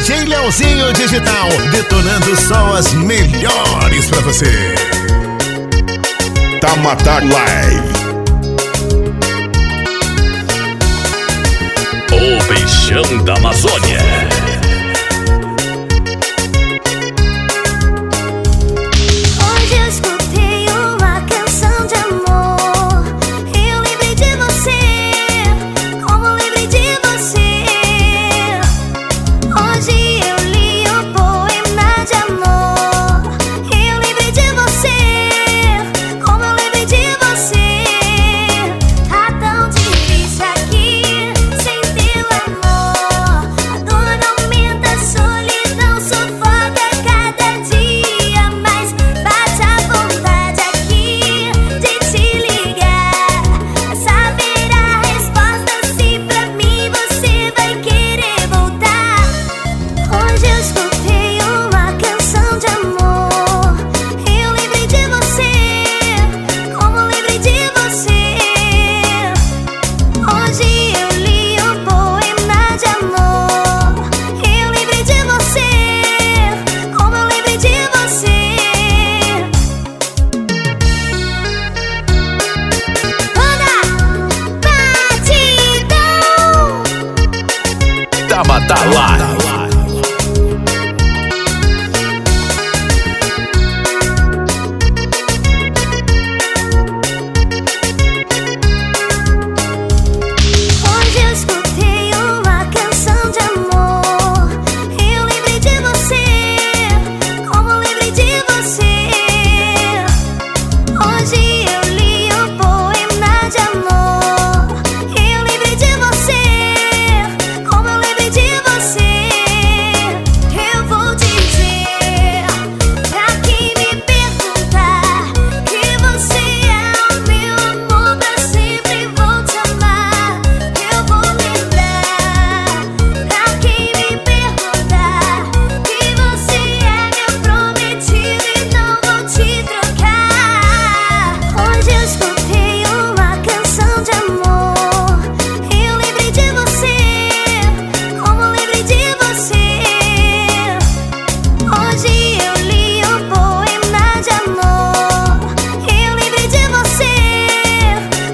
Chitãozinho Digital, detonando só as melhores pra você. Tamatá Live. O Peixão da Amazônia. Chama Dalai. Tá